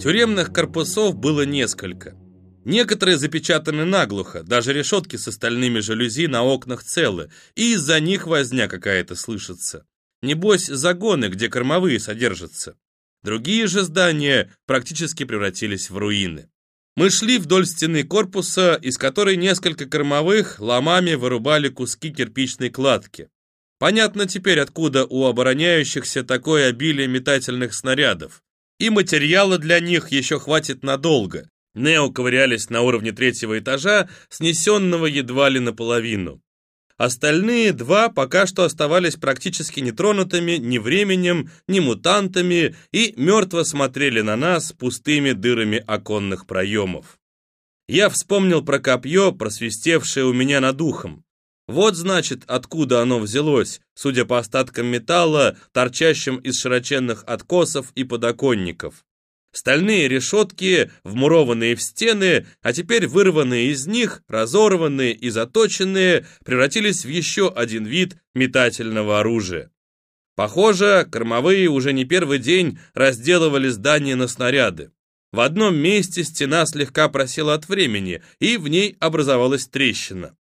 Тюремных корпусов было несколько. Некоторые запечатаны наглухо, даже решетки с остальными жалюзи на окнах целы, и из-за них возня какая-то слышится. Небось, загоны, где кормовые содержатся. Другие же здания практически превратились в руины. Мы шли вдоль стены корпуса, из которой несколько кормовых ломами вырубали куски кирпичной кладки. Понятно теперь, откуда у обороняющихся такое обилие метательных снарядов. И материала для них еще хватит надолго. Нео ковырялись на уровне третьего этажа, снесенного едва ли наполовину. Остальные два пока что оставались практически нетронутыми ни временем, ни мутантами и мертво смотрели на нас пустыми дырами оконных проемов. Я вспомнил про копье, просвистевшее у меня над ухом. Вот, значит, откуда оно взялось, судя по остаткам металла, торчащим из широченных откосов и подоконников. Стальные решетки, вмурованные в стены, а теперь вырванные из них, разорванные и заточенные, превратились в еще один вид метательного оружия. Похоже, кормовые уже не первый день разделывали здание на снаряды. В одном месте стена слегка просела от времени, и в ней образовалась трещина.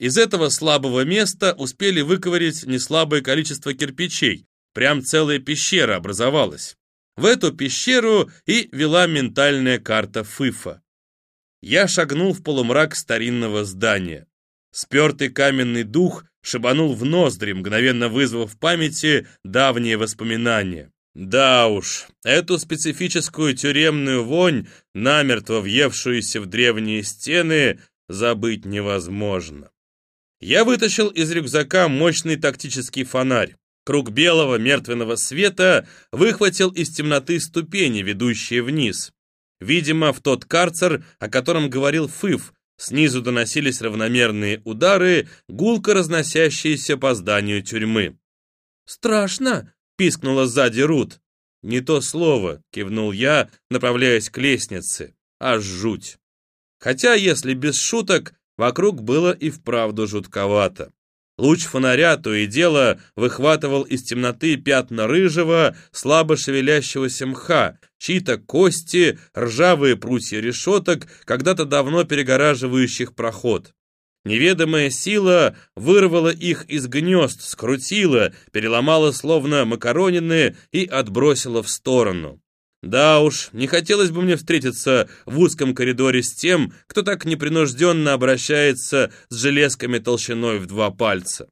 Из этого слабого места успели выковырять неслабое количество кирпичей, прям целая пещера образовалась. В эту пещеру и вела ментальная карта Фыфа. Я шагнул в полумрак старинного здания. Спертый каменный дух шибанул в ноздри, мгновенно вызвав в памяти давние воспоминания. Да уж, эту специфическую тюремную вонь, намертво въевшуюся в древние стены, забыть невозможно. Я вытащил из рюкзака мощный тактический фонарь. Круг белого мертвенного света выхватил из темноты ступени, ведущие вниз. Видимо, в тот карцер, о котором говорил Фыф, снизу доносились равномерные удары, гулко разносящиеся по зданию тюрьмы. «Страшно!» — пискнула сзади Рут. «Не то слово», — кивнул я, направляясь к лестнице. «Аж жуть!» Хотя, если без шуток, вокруг было и вправду жутковато. Луч фонаря то и дело выхватывал из темноты пятна рыжего, слабо шевелящегося мха, чьи-то кости, ржавые прутья решеток, когда-то давно перегораживающих проход. Неведомая сила вырвала их из гнезд, скрутила, переломала словно макаронины и отбросила в сторону. Да уж, не хотелось бы мне встретиться в узком коридоре с тем, кто так непринужденно обращается с железками толщиной в два пальца.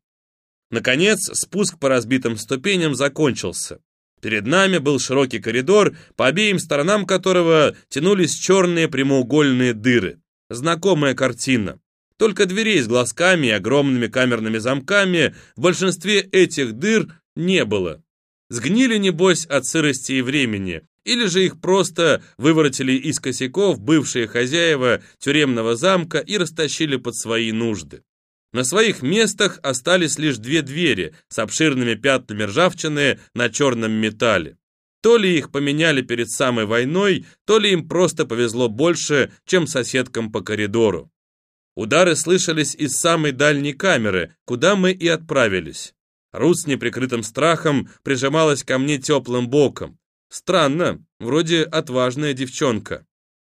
Наконец, спуск по разбитым ступеням закончился. Перед нами был широкий коридор, по обеим сторонам которого тянулись черные прямоугольные дыры. Знакомая картина. Только дверей с глазками и огромными камерными замками в большинстве этих дыр не было. Сгнили, небось, от сырости и времени, или же их просто выворотили из косяков бывшие хозяева тюремного замка и растащили под свои нужды. На своих местах остались лишь две двери с обширными пятнами ржавчины на черном металле. То ли их поменяли перед самой войной, то ли им просто повезло больше, чем соседкам по коридору. Удары слышались из самой дальней камеры, куда мы и отправились. Рут с неприкрытым страхом прижималась ко мне теплым боком. Странно, вроде отважная девчонка.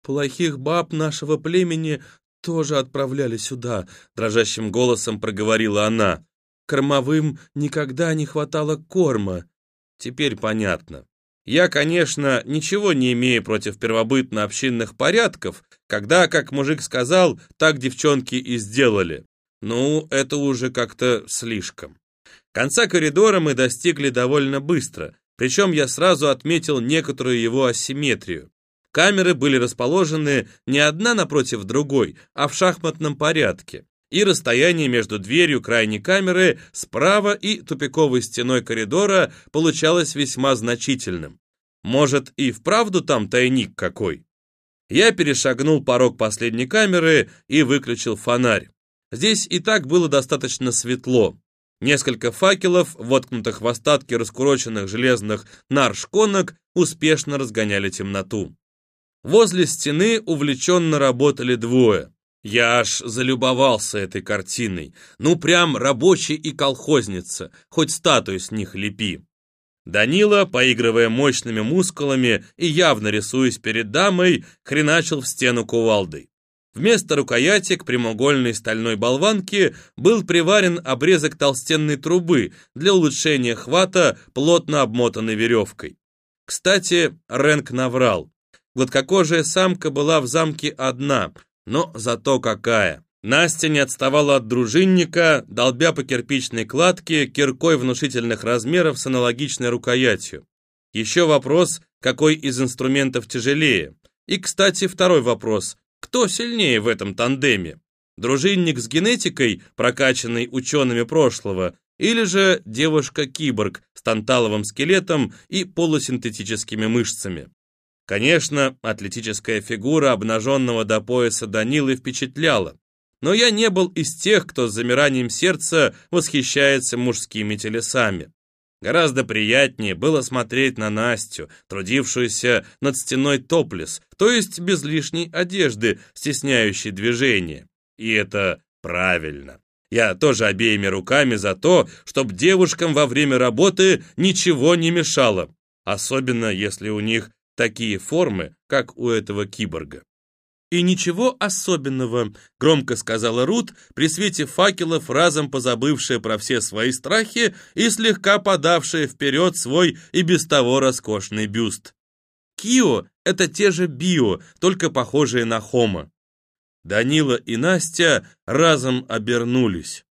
Плохих баб нашего племени тоже отправляли сюда, дрожащим голосом проговорила она. Кормовым никогда не хватало корма. Теперь понятно. Я, конечно, ничего не имею против первобытно-общинных порядков, когда, как мужик сказал, так девчонки и сделали. Ну, это уже как-то слишком. Конца коридора мы достигли довольно быстро, причем я сразу отметил некоторую его асимметрию. Камеры были расположены не одна напротив другой, а в шахматном порядке. И расстояние между дверью крайней камеры справа и тупиковой стеной коридора получалось весьма значительным. Может, и вправду там тайник какой? Я перешагнул порог последней камеры и выключил фонарь. Здесь и так было достаточно светло. Несколько факелов, воткнутых в остатки раскуроченных железных нар-шконок, успешно разгоняли темноту. Возле стены увлеченно работали двое. Я аж залюбовался этой картиной. Ну, прям рабочий и колхозница, хоть статую с них лепи. Данила, поигрывая мощными мускулами и явно рисуясь перед дамой, хреначил в стену кувалдой. Вместо рукояти к прямоугольной стальной болванке был приварен обрезок толстенной трубы для улучшения хвата, плотно обмотанной веревкой. Кстати, Ренк наврал. Гладкокожая самка была в замке одна, но зато какая. Настя не отставала от дружинника, долбя по кирпичной кладке киркой внушительных размеров с аналогичной рукоятью. Еще вопрос, какой из инструментов тяжелее. И, кстати, второй вопрос, кто сильнее в этом тандеме? Дружинник с генетикой, прокачанный учеными прошлого, или же девушка-киборг с танталовым скелетом и полусинтетическими мышцами? Конечно, атлетическая фигура обнаженного до пояса Данилы впечатляла, но я не был из тех, кто с замиранием сердца восхищается мужскими телесами. Гораздо приятнее было смотреть на Настю, трудившуюся над стеной топлес, то есть без лишней одежды, стесняющей движение. И это правильно. Я тоже обеими руками за то, чтобы девушкам во время работы ничего не мешало, особенно если у них такие формы, как у этого киборга. «И ничего особенного», — громко сказала Рут, при свете факелов, разом позабывшая про все свои страхи и слегка подавшая вперед свой и без того роскошный бюст. «Кио — это те же био, только похожие на хома». Данила и Настя разом обернулись.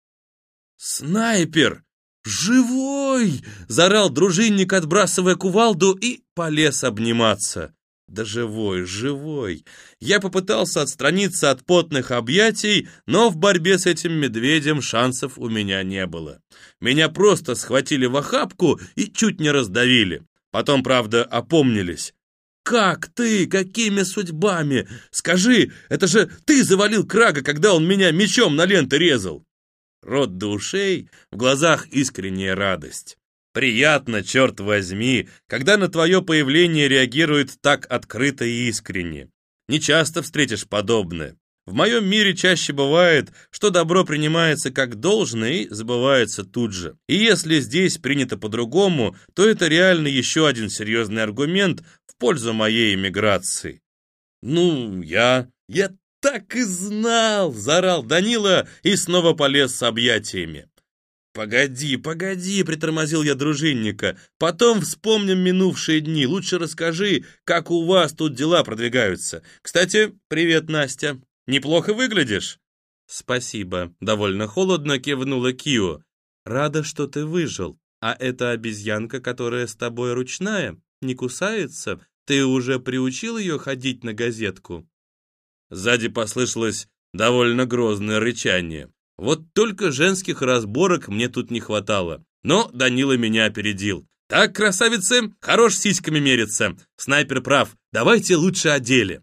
«Снайпер! Живой!» — заорал дружинник, отбрасывая кувалду, и полез обниматься. Да живой, живой. Я попытался отстраниться от потных объятий, но в борьбе с этим медведем шансов у меня не было. Меня просто схватили в охапку и чуть не раздавили. Потом, правда, опомнились. «Как ты? Какими судьбами? Скажи, это же ты завалил Крага, когда он меня мечом на ленты резал!» Рот до ушей, в глазах искренняя радость. Приятно, черт возьми, когда на твое появление реагируют так открыто и искренне. Не часто встретишь подобное. В моем мире чаще бывает, что добро принимается как должное и забывается тут же. И если здесь принято по-другому, то это реально еще один серьезный аргумент в пользу моей эмиграции. «Ну, я... я так и знал!» – заорал Данила и снова полез с объятиями. «Погоди, погоди!» — притормозил я дружинника. «Потом вспомним минувшие дни. Лучше расскажи, как у вас тут дела продвигаются. Кстати, привет, Настя. Неплохо выглядишь?» «Спасибо», — довольно холодно кивнула Кио. «Рада, что ты выжил. А эта обезьянка, которая с тобой ручная, не кусается? Ты уже приучил ее ходить на газетку?» Сзади послышалось довольно грозное рычание. Вот только женских разборок мне тут не хватало. Но Данила меня опередил. «Так, красавицы, хорош сиськами мериться. Снайпер прав, давайте лучше о деле».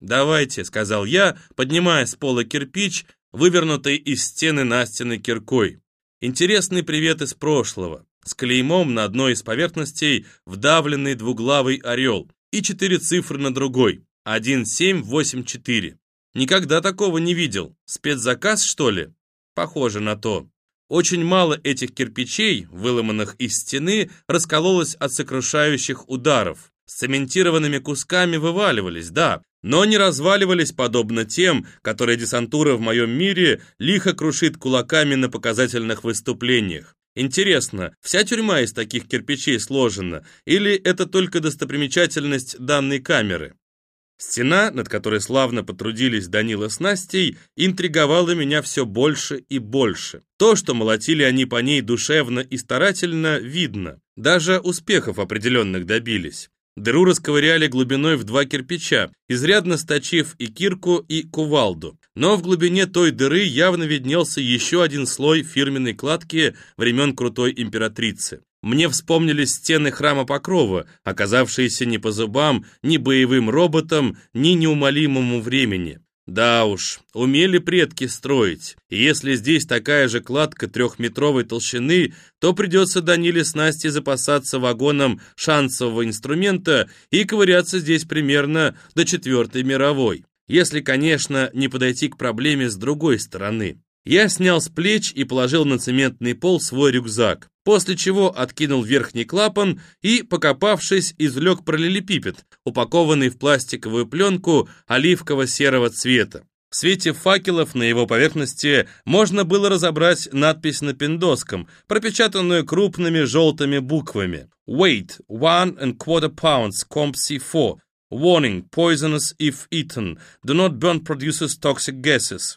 «Давайте», — сказал я, поднимая с пола кирпич, вывернутый из стены на стены киркой. Интересный привет из прошлого. С клеймом на одной из поверхностей вдавленный двуглавый орел и четыре цифры на другой. 1784. Никогда такого не видел. Спецзаказ, что ли? Похоже на то. Очень мало этих кирпичей, выломанных из стены, раскололось от сокрушающих ударов. С цементированными кусками вываливались, да, но не разваливались подобно тем, которые десантура в моем мире лихо крушит кулаками на показательных выступлениях. Интересно, вся тюрьма из таких кирпичей сложена, или это только достопримечательность данной камеры? Стена, над которой славно потрудились Данила с Настей, интриговала меня все больше и больше. То, что молотили они по ней душевно и старательно, видно. Даже успехов определенных добились. Дыру расковыряли глубиной в два кирпича, изрядно сточив и кирку, и кувалду. Но в глубине той дыры явно виднелся еще один слой фирменной кладки времен крутой императрицы. Мне вспомнились стены храма Покрова, оказавшиеся не по зубам ни боевым роботам, ни неумолимому времени. Да уж, умели предки строить. И если здесь такая же кладка трехметровой толщины, то придется Даниле с Настей запасаться вагоном шансового инструмента и ковыряться здесь примерно до Четвертой мировой. если, конечно, не подойти к проблеме с другой стороны. Я снял с плеч и положил на цементный пол свой рюкзак, после чего откинул верхний клапан и, покопавшись, извлек параллелепипед, упакованный в пластиковую пленку оливково-серого цвета. В свете факелов на его поверхности можно было разобрать надпись на пиндоском, пропечатанную крупными желтыми буквами. Weight – one and quarter pounds, comp C4. Warning – poisonous if eaten. Do not burn produces toxic gases.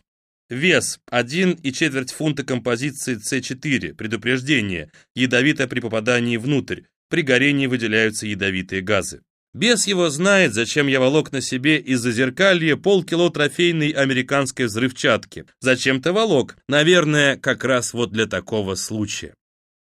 Вес – 1,4 фунта композиции С4. Предупреждение. Ядовито при попадании внутрь. При горении выделяются ядовитые газы. Бес его знает, зачем я волок на себе из-за зеркалья полкило трофейной американской взрывчатки. Зачем-то волок. Наверное, как раз вот для такого случая.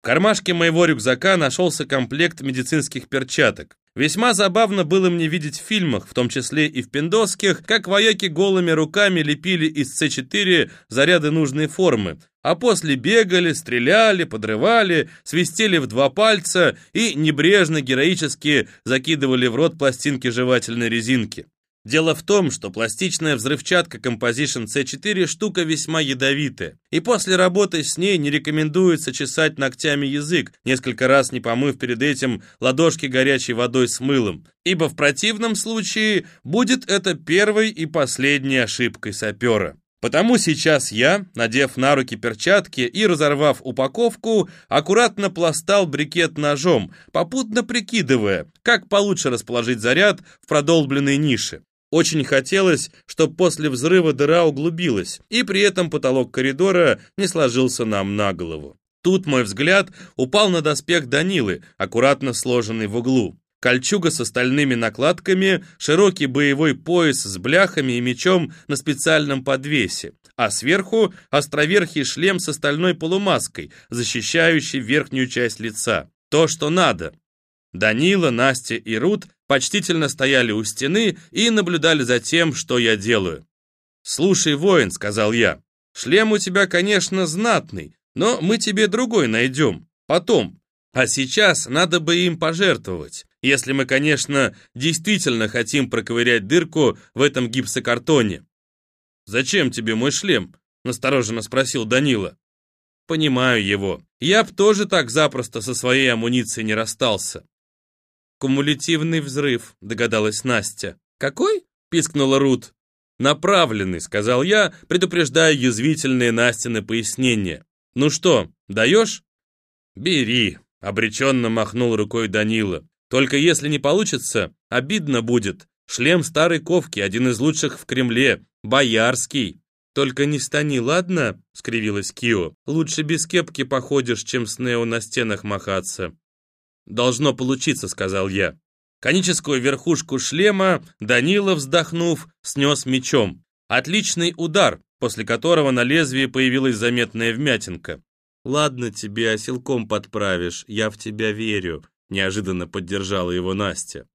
В кармашке моего рюкзака нашелся комплект медицинских перчаток. Весьма забавно было мне видеть в фильмах, в том числе и в пиндосских, как вояки голыми руками лепили из С4 заряды нужной формы, а после бегали, стреляли, подрывали, свистели в два пальца и небрежно, героически закидывали в рот пластинки жевательной резинки. Дело в том, что пластичная взрывчатка Composition C4 штука весьма ядовитая, и после работы с ней не рекомендуется чесать ногтями язык, несколько раз не помыв перед этим ладошки горячей водой с мылом, ибо в противном случае будет это первой и последней ошибкой сапера. Потому сейчас я, надев на руки перчатки и разорвав упаковку, аккуратно пластал брикет ножом, попутно прикидывая, как получше расположить заряд в продолбленной нише. Очень хотелось, чтобы после взрыва дыра углубилась, и при этом потолок коридора не сложился нам на голову. Тут мой взгляд упал на доспех Данилы, аккуратно сложенный в углу. Кольчуга с остальными накладками, широкий боевой пояс с бляхами и мечом на специальном подвесе, а сверху островерхий шлем с остальной полумаской, защищающий верхнюю часть лица. То, что надо. Данила, Настя и Рут почтительно стояли у стены и наблюдали за тем, что я делаю. «Слушай, воин», — сказал я, — «шлем у тебя, конечно, знатный, но мы тебе другой найдем, потом. А сейчас надо бы им пожертвовать, если мы, конечно, действительно хотим проковырять дырку в этом гипсокартоне». «Зачем тебе мой шлем?» — настороженно спросил Данила. «Понимаю его. Я б тоже так запросто со своей амуницией не расстался. «Кумулятивный взрыв», — догадалась Настя. «Какой?» — пискнула Рут. «Направленный», — сказал я, предупреждая язвительные Настины пояснения. «Ну что, даешь?» «Бери», — обреченно махнул рукой Данила. «Только если не получится, обидно будет. Шлем старой ковки, один из лучших в Кремле, боярский». «Только не стани, ладно?» — скривилась Кио. «Лучше без кепки походишь, чем с Нео на стенах махаться». «Должно получиться», — сказал я. Коническую верхушку шлема Данила, вздохнув, снес мечом. Отличный удар, после которого на лезвии появилась заметная вмятинка. «Ладно тебе, оселком подправишь, я в тебя верю», — неожиданно поддержала его Настя.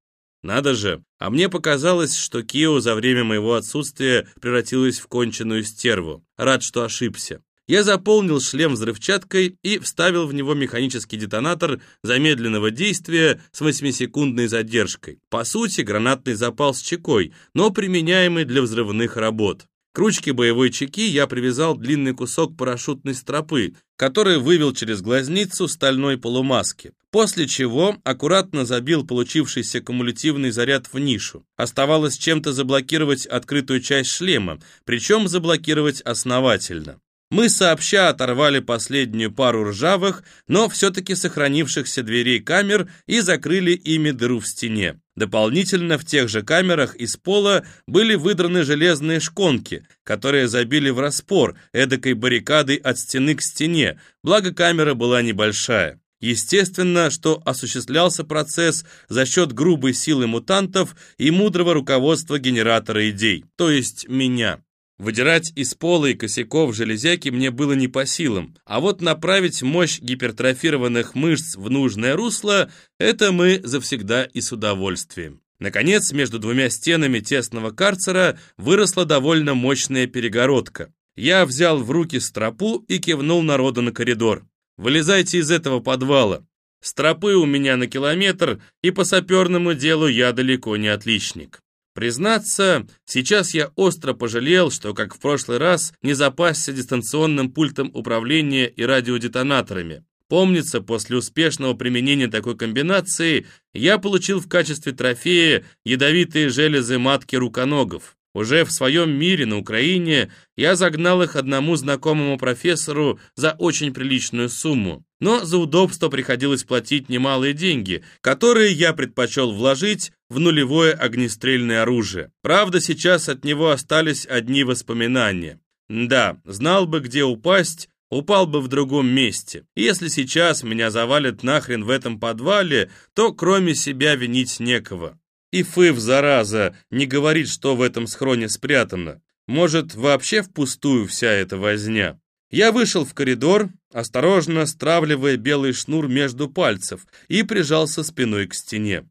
«Надо же, а мне показалось, что Кио за время моего отсутствия превратилась в конченую стерву. Рад, что ошибся. Я заполнил шлем взрывчаткой и вставил в него механический детонатор замедленного действия с 8-секундной задержкой. По сути, гранатный запал с чекой, но применяемый для взрывных работ. К ручке боевой чеки я привязал длинный кусок парашютной стропы, который вывел через глазницу стальной полумаски, после чего аккуратно забил получившийся кумулятивный заряд в нишу. Оставалось чем-то заблокировать открытую часть шлема, причем заблокировать основательно. Мы сообща оторвали последнюю пару ржавых, но все-таки сохранившихся дверей камер и закрыли ими дыру в стене. Дополнительно в тех же камерах из пола были выдраны железные шконки, которые забили в распор эдакой баррикадой от стены к стене, благо камера была небольшая. Естественно, что осуществлялся процесс за счет грубой силы мутантов и мудрого руководства генератора идей, то есть меня. Выдирать из пола и косяков железяки мне было не по силам, а вот направить мощь гипертрофированных мышц в нужное русло – это мы завсегда и с удовольствием. Наконец, между двумя стенами тесного карцера выросла довольно мощная перегородка. Я взял в руки стропу и кивнул народу на коридор. «Вылезайте из этого подвала. Стропы у меня на километр, и по саперному делу я далеко не отличник». Признаться, сейчас я остро пожалел, что, как в прошлый раз, не запасся дистанционным пультом управления и радиодетонаторами. Помнится, после успешного применения такой комбинации я получил в качестве трофея ядовитые железы матки руконогов. Уже в своем мире на Украине я загнал их одному знакомому профессору за очень приличную сумму. Но за удобство приходилось платить немалые деньги, которые я предпочел вложить в нулевое огнестрельное оружие. Правда, сейчас от него остались одни воспоминания. Да, знал бы, где упасть, упал бы в другом месте. Если сейчас меня завалят нахрен в этом подвале, то кроме себя винить некого. И Фыв, зараза, не говорит, что в этом схроне спрятано. Может, вообще впустую вся эта возня. Я вышел в коридор, осторожно стравливая белый шнур между пальцев, и прижался спиной к стене.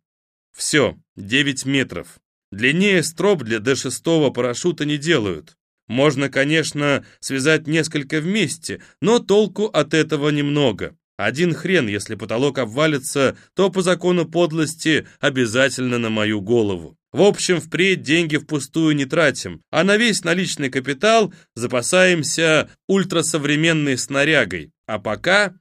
Все, 9 метров. Длиннее строп для Д-6 парашюта не делают. Можно, конечно, связать несколько вместе, но толку от этого немного. Один хрен, если потолок обвалится, то по закону подлости обязательно на мою голову. В общем, впредь деньги впустую не тратим, а на весь наличный капитал запасаемся ультрасовременной снарягой. А пока...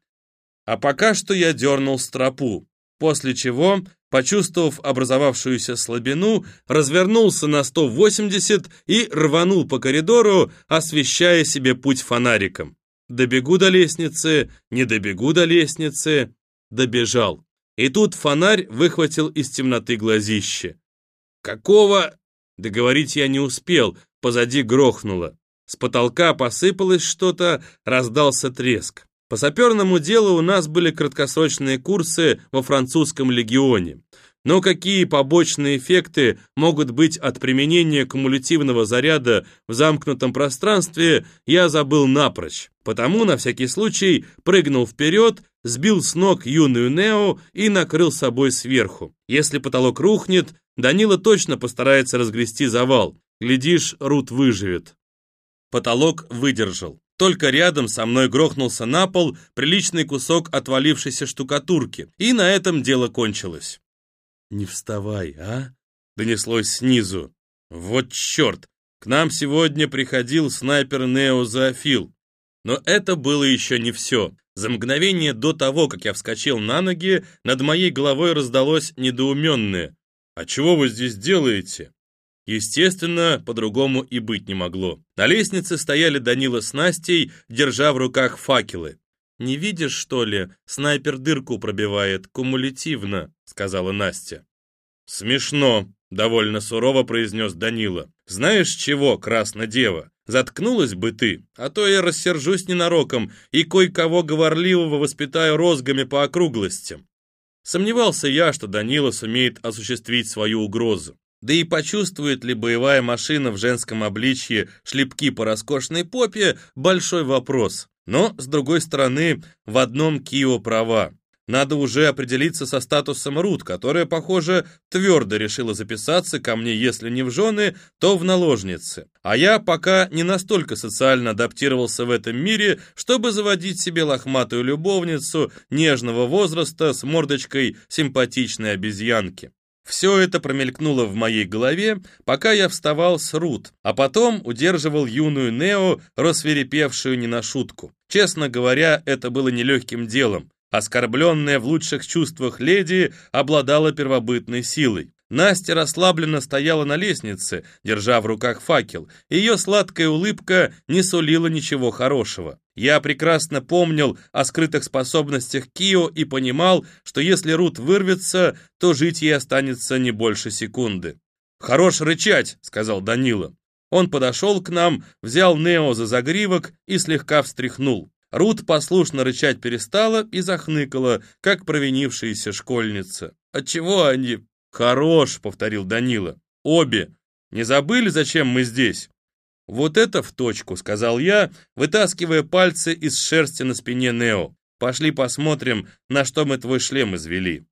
А пока что я дернул стропу, после чего, почувствовав образовавшуюся слабину, развернулся на 180 и рванул по коридору, освещая себе путь фонариком. Добегу до лестницы, не добегу до лестницы. Добежал. И тут фонарь выхватил из темноты глазище. «Какого?» Договорить я не успел, позади грохнуло. С потолка посыпалось что-то, раздался треск. По саперному делу у нас были краткосрочные курсы во французском легионе. Но какие побочные эффекты могут быть от применения кумулятивного заряда в замкнутом пространстве, я забыл напрочь. Потому на всякий случай прыгнул вперед, сбил с ног юную Нео и накрыл собой сверху. Если потолок рухнет, Данила точно постарается разгрести завал. Глядишь, Рут выживет. Потолок выдержал. Только рядом со мной грохнулся на пол приличный кусок отвалившейся штукатурки, и на этом дело кончилось. «Не вставай, а?» — донеслось снизу. «Вот черт! К нам сегодня приходил снайпер Нео Зоофил. Но это было еще не все. За мгновение до того, как я вскочил на ноги, над моей головой раздалось недоуменное. «А чего вы здесь делаете?» Естественно, по-другому и быть не могло. На лестнице стояли Данила с Настей, держа в руках факелы. «Не видишь, что ли? Снайпер дырку пробивает кумулятивно», — сказала Настя. «Смешно», — довольно сурово произнес Данила. «Знаешь чего, красная дева? Заткнулась бы ты, а то я рассержусь ненароком и кое-кого говорливого воспитаю розгами по округлостям». Сомневался я, что Данила сумеет осуществить свою угрозу. Да и почувствует ли боевая машина в женском обличье шлепки по роскошной попе – большой вопрос. Но, с другой стороны, в одном Кио права. Надо уже определиться со статусом Рут, которая, похоже, твердо решила записаться ко мне, если не в жены, то в наложницы. А я пока не настолько социально адаптировался в этом мире, чтобы заводить себе лохматую любовницу нежного возраста с мордочкой симпатичной обезьянки. Все это промелькнуло в моей голове, пока я вставал с Рут, а потом удерживал юную Нео, рассверепевшую не на шутку. Честно говоря, это было нелегким делом. Оскорбленная в лучших чувствах леди обладала первобытной силой. Настя расслабленно стояла на лестнице, держа в руках факел. Ее сладкая улыбка не сулила ничего хорошего. Я прекрасно помнил о скрытых способностях Кио и понимал, что если Рут вырвется, то жить ей останется не больше секунды. «Хорош рычать», — сказал Данила. Он подошел к нам, взял Нео за загривок и слегка встряхнул. Рут послушно рычать перестала и захныкала, как провинившаяся школьница. «Отчего они?» «Хорош», — повторил Данила. «Обе. Не забыли, зачем мы здесь?» «Вот это в точку», — сказал я, вытаскивая пальцы из шерсти на спине Нео. «Пошли посмотрим, на что мы твой шлем извели».